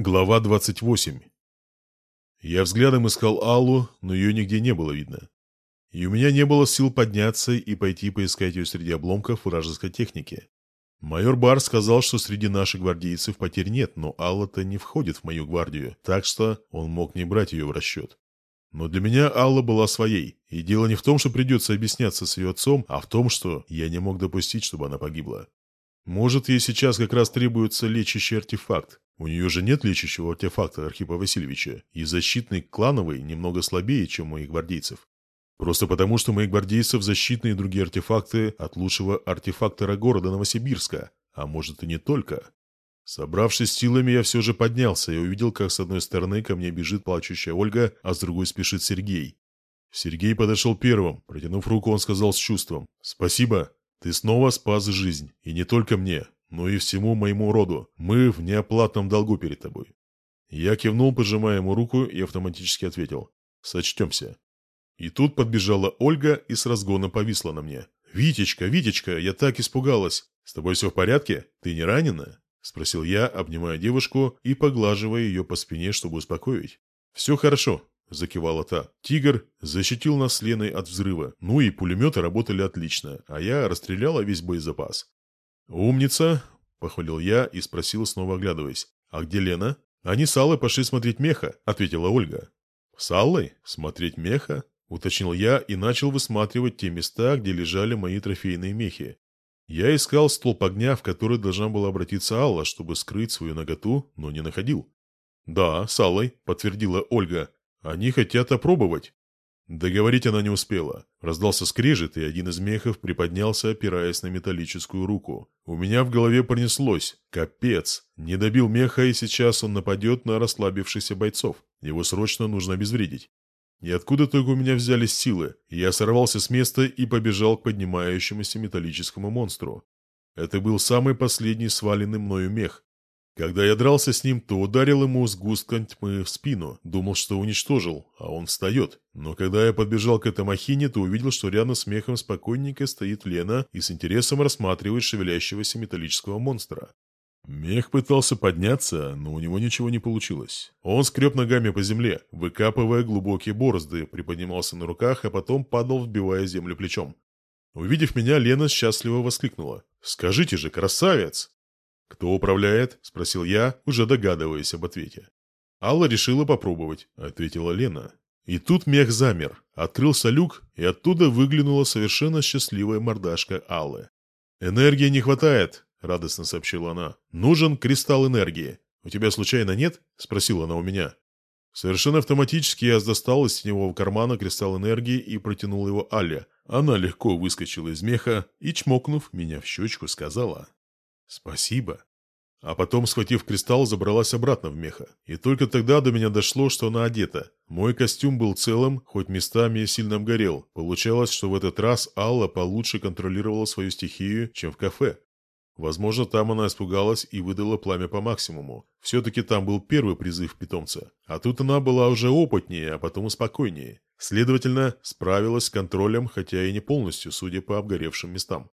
Глава 28. Я взглядом искал Аллу, но ее нигде не было видно. И у меня не было сил подняться и пойти поискать ее среди обломков вражеской техники. Майор Бар сказал, что среди наших гвардейцев потерь нет, но Алла-то не входит в мою гвардию, так что он мог не брать ее в расчет. Но для меня Алла была своей, и дело не в том, что придется объясняться с ее отцом, а в том, что я не мог допустить, чтобы она погибла. Может, ей сейчас как раз требуется лечащий артефакт. У нее же нет лечащего артефакта Архипа Васильевича, и защитный клановый немного слабее, чем моих гвардейцев. Просто потому, что моих гвардейцев защитные другие артефакты от лучшего артефактора города Новосибирска, а может и не только. Собравшись силами, я все же поднялся и увидел, как с одной стороны ко мне бежит плачущая Ольга, а с другой спешит Сергей. Сергей подошел первым. Протянув руку, он сказал с чувством «Спасибо, ты снова спас жизнь, и не только мне, но и всему моему роду. Мы в неоплатном долгу перед тобой». Я кивнул, пожимая ему руку, и автоматически ответил «Сочтемся». И тут подбежала Ольга и с разгона повисла на мне. «Витечка, Витечка, я так испугалась! С тобой все в порядке? Ты не ранена?» — спросил я, обнимая девушку и поглаживая ее по спине, чтобы успокоить. «Все хорошо. — закивала та. «Тигр защитил нас с Леной от взрыва. Ну и пулеметы работали отлично, а я расстреляла весь боезапас». «Умница!» — похвалил я и спросил, снова оглядываясь. «А где Лена?» «Они с Аллой пошли смотреть меха», — ответила Ольга. «С Аллой? Смотреть меха?» — уточнил я и начал высматривать те места, где лежали мои трофейные мехи. Я искал столб огня, в который должна была обратиться Алла, чтобы скрыть свою наготу, но не находил. «Да, с Аллой», — подтвердила Ольга. Они хотят опробовать». Договорить она не успела. Раздался скрежет, и один из мехов приподнялся, опираясь на металлическую руку. У меня в голове пронеслось. Капец! Не добил меха, и сейчас он нападет на расслабившихся бойцов. Его срочно нужно обезвредить. И откуда только у меня взялись силы? Я сорвался с места и побежал к поднимающемуся металлическому монстру. Это был самый последний сваленный мною мех. Когда я дрался с ним, то ударил ему сгустком тьмы в спину. Думал, что уничтожил, а он встает. Но когда я подбежал к этой махине, то увидел, что рядом с мехом спокойненько стоит Лена и с интересом рассматривает шевелящегося металлического монстра. Мех пытался подняться, но у него ничего не получилось. Он скреб ногами по земле, выкапывая глубокие борозды, приподнимался на руках, а потом падал, вбивая землю плечом. Увидев меня, Лена счастливо воскликнула. «Скажите же, красавец!» «Кто управляет?» – спросил я, уже догадываясь об ответе. «Алла решила попробовать», – ответила Лена. И тут мех замер. Открылся люк, и оттуда выглянула совершенно счастливая мордашка Аллы. «Энергии не хватает», – радостно сообщила она. «Нужен кристалл энергии. У тебя случайно нет?» – спросила она у меня. Совершенно автоматически я достал из теневого кармана кристалл энергии и протянул его Алле. Она легко выскочила из меха и, чмокнув меня в щечку, сказала «Спасибо». А потом, схватив кристалл, забралась обратно в меха. И только тогда до меня дошло, что она одета. Мой костюм был целым, хоть местами сильно обгорел. Получалось, что в этот раз Алла получше контролировала свою стихию, чем в кафе. Возможно, там она испугалась и выдала пламя по максимуму. Все-таки там был первый призыв питомца. А тут она была уже опытнее, а потом и спокойнее. Следовательно, справилась с контролем, хотя и не полностью, судя по обгоревшим местам.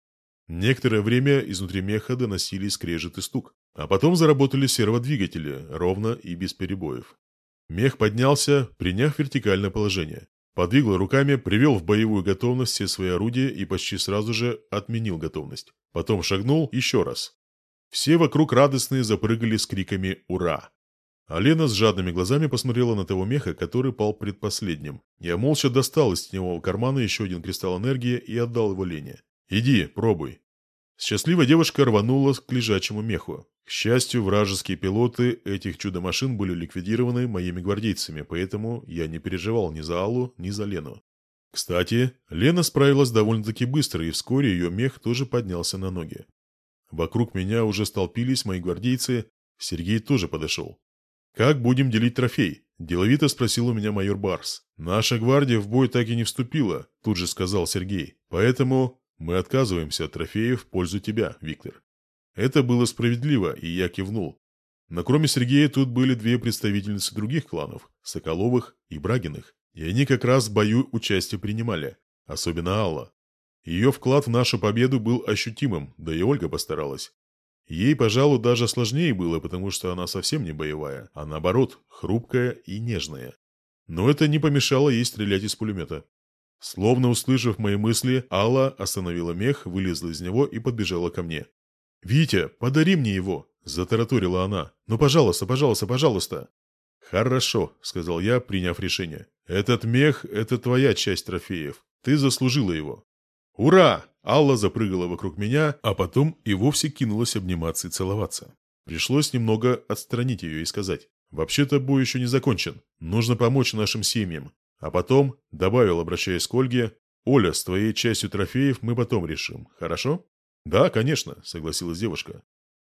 Некоторое время изнутри меха доносились скрежет и стук. А потом заработали серводвигатели, ровно и без перебоев. Мех поднялся, приняв вертикальное положение. Подвигал руками, привел в боевую готовность все свои орудия и почти сразу же отменил готовность. Потом шагнул еще раз. Все вокруг радостные запрыгали с криками «Ура!». А Лена с жадными глазами посмотрела на того меха, который пал предпоследним. Я молча достал из теневого кармана еще один кристалл энергии и отдал его Лене. «Иди, пробуй». Счастливая девушка рванула к лежачему меху. К счастью, вражеские пилоты этих чудо-машин были ликвидированы моими гвардейцами, поэтому я не переживал ни за Аллу, ни за Лену. Кстати, Лена справилась довольно-таки быстро, и вскоре ее мех тоже поднялся на ноги. Вокруг меня уже столпились мои гвардейцы, Сергей тоже подошел. «Как будем делить трофей?» – деловито спросил у меня майор Барс. «Наша гвардия в бой так и не вступила», – тут же сказал Сергей. «Поэтому мы отказываемся от трофеев в пользу тебя, Виктор. Это было справедливо, и я кивнул. Но кроме Сергея тут были две представительницы других кланов, Соколовых и Брагиных, и они как раз в бою участие принимали, особенно Алла. Ее вклад в нашу победу был ощутимым, да и Ольга постаралась. Ей, пожалуй, даже сложнее было, потому что она совсем не боевая, а наоборот, хрупкая и нежная. Но это не помешало ей стрелять из пулемета. Словно услышав мои мысли, Алла остановила мех, вылезла из него и подбежала ко мне. «Витя, подари мне его!» – затараторила она. «Ну, пожалуйста, пожалуйста, пожалуйста!» «Хорошо», – сказал я, приняв решение. «Этот мех – это твоя часть трофеев. Ты заслужила его». «Ура!» – Алла запрыгала вокруг меня, а потом и вовсе кинулась обниматься и целоваться. Пришлось немного отстранить ее и сказать. «Вообще-то бой еще не закончен. Нужно помочь нашим семьям. А потом, добавил, обращаясь к Ольге, «Оля, с твоей частью трофеев мы потом решим, хорошо?» «Да, конечно», — согласилась девушка.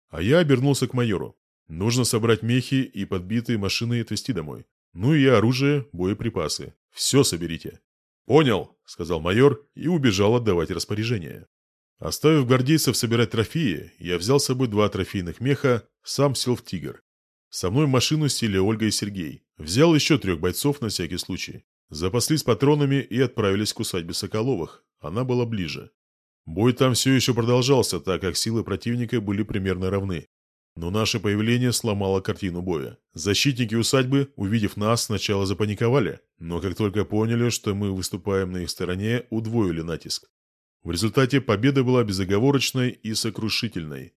А я обернулся к майору. «Нужно собрать мехи и подбитые машины отвезти домой. Ну и оружие, боеприпасы. Все соберите». «Понял», — сказал майор и убежал отдавать распоряжение. Оставив гвардейцев собирать трофеи, я взял с собой два трофейных меха, сам сел в «Тигр». Со мной в машину сели Ольга и Сергей. Взял еще трех бойцов на всякий случай. Запаслись патронами и отправились к усадьбе Соколовых. Она была ближе. Бой там все еще продолжался, так как силы противника были примерно равны. Но наше появление сломало картину боя. Защитники усадьбы, увидев нас, сначала запаниковали, но как только поняли, что мы выступаем на их стороне, удвоили натиск. В результате победа была безоговорочной и сокрушительной.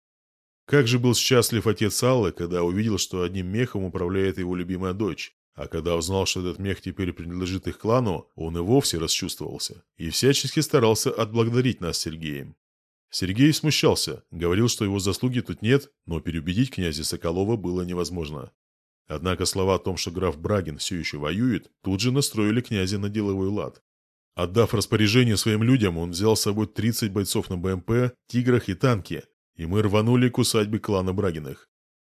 Как же был счастлив отец Аллы, когда увидел, что одним мехом управляет его любимая дочь. А когда узнал, что этот мех теперь принадлежит их клану, он и вовсе расчувствовался и всячески старался отблагодарить нас с Сергеем. Сергей смущался, говорил, что его заслуги тут нет, но переубедить князя Соколова было невозможно. Однако слова о том, что граф Брагин все еще воюет, тут же настроили князя на деловой лад. Отдав распоряжение своим людям, он взял с собой 30 бойцов на БМП, «Тиграх» и танки, и мы рванули к усадьбе клана Брагиных.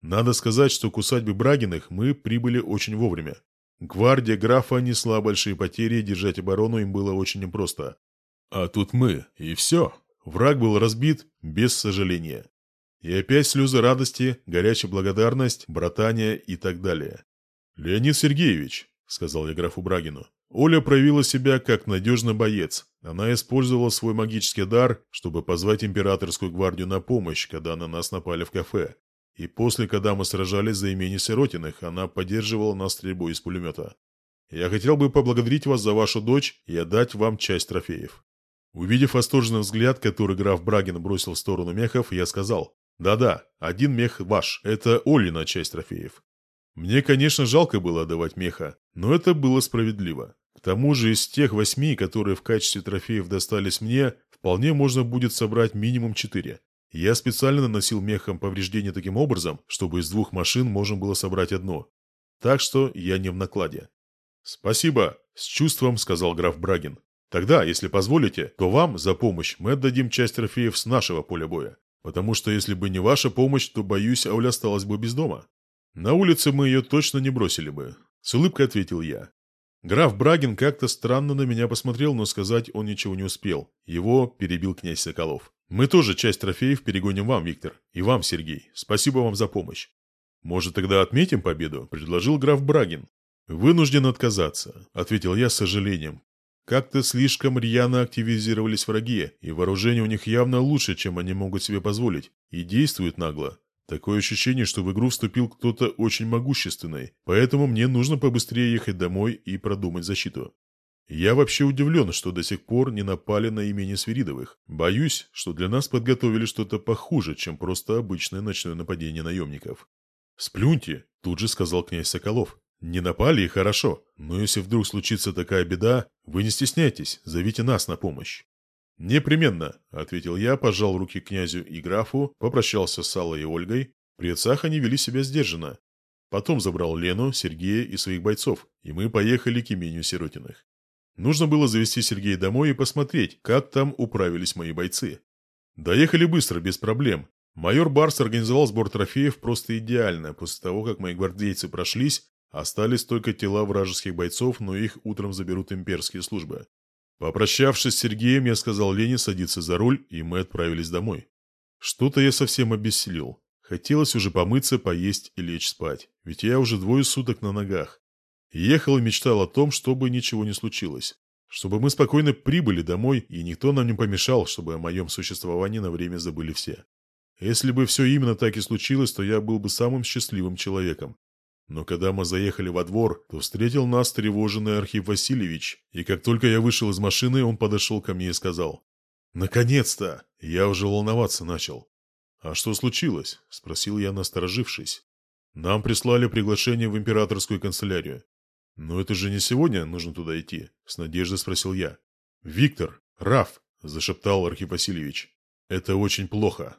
Надо сказать, что к усадьбе Брагиных мы прибыли очень вовремя. Гвардия графа несла большие потери, держать оборону им было очень непросто. А тут мы, и все. Враг был разбит, без сожаления. И опять слезы радости, горячая благодарность, братания и так далее. «Леонид Сергеевич», — сказал я графу Брагину, — Оля проявила себя как надежный боец. Она использовала свой магический дар, чтобы позвать императорскую гвардию на помощь, когда на нас напали в кафе. И после, когда мы сражались за имени Сиротиных, она поддерживала нас стрельбой из пулемета. Я хотел бы поблагодарить вас за вашу дочь и отдать вам часть трофеев. Увидев восторженный взгляд, который граф Брагин бросил в сторону мехов, я сказал, «Да-да, один мех ваш, это Олина часть трофеев». Мне, конечно, жалко было отдавать меха, но это было справедливо. К тому же из тех восьми, которые в качестве трофеев достались мне, вполне можно будет собрать минимум четыре. Я специально наносил мехом повреждения таким образом, чтобы из двух машин можно было собрать одно. Так что я не в накладе. «Спасибо», — с чувством сказал граф Брагин. «Тогда, если позволите, то вам за помощь мы отдадим часть трофеев с нашего поля боя. Потому что если бы не ваша помощь, то, боюсь, Ауля осталась бы без дома. На улице мы ее точно не бросили бы», — с улыбкой ответил я. Граф Брагин как-то странно на меня посмотрел, но сказать он ничего не успел. Его перебил князь Соколов. «Мы тоже часть трофеев перегоним вам, Виктор. И вам, Сергей. Спасибо вам за помощь». «Может, тогда отметим победу?» – предложил граф Брагин. «Вынужден отказаться», – ответил я с сожалением. Как-то слишком рьяно активизировались враги, и вооружение у них явно лучше, чем они могут себе позволить, и действуют нагло. Такое ощущение, что в игру вступил кто-то очень могущественный, поэтому мне нужно побыстрее ехать домой и продумать защиту. Я вообще удивлен, что до сих пор не напали на имени Свиридовых. Боюсь, что для нас подготовили что-то похуже, чем просто обычное ночное нападение наемников. «Сплюньте», — тут же сказал князь Соколов. «Не напали и хорошо, но если вдруг случится такая беда, вы не стесняйтесь, зовите нас на помощь». «Непременно», — ответил я, пожал руки князю и графу, попрощался с Аллой и Ольгой. При отцах они вели себя сдержанно. Потом забрал Лену, Сергея и своих бойцов, и мы поехали к имению Сиротиных. Нужно было завести Сергея домой и посмотреть, как там управились мои бойцы. Доехали быстро, без проблем. Майор Барс организовал сбор трофеев просто идеально. После того, как мои гвардейцы прошлись, остались только тела вражеских бойцов, но их утром заберут имперские службы. Попрощавшись с Сергеем, я сказал Лене садиться за руль, и мы отправились домой. Что-то я совсем обессилел. Хотелось уже помыться, поесть и лечь спать, ведь я уже двое суток на ногах. Ехал и мечтал о том, чтобы ничего не случилось. Чтобы мы спокойно прибыли домой, и никто нам не помешал, чтобы о моем существовании на время забыли все. Если бы все именно так и случилось, то я был бы самым счастливым человеком. Но когда мы заехали во двор, то встретил нас тревоженный Архип Васильевич, и как только я вышел из машины, он подошел ко мне и сказал «Наконец-то!» Я уже волноваться начал. «А что случилось?» – спросил я, насторожившись. «Нам прислали приглашение в императорскую канцелярию». «Но это же не сегодня нужно туда идти?» – с надеждой спросил я. «Виктор! Раф!» – зашептал Архип Васильевич. «Это очень плохо»,